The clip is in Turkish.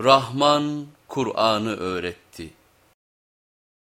Rahman Kur'an'ı öğretti.